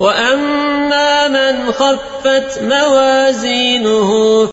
وأما من خفت موازينه